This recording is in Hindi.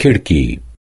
खिड़की।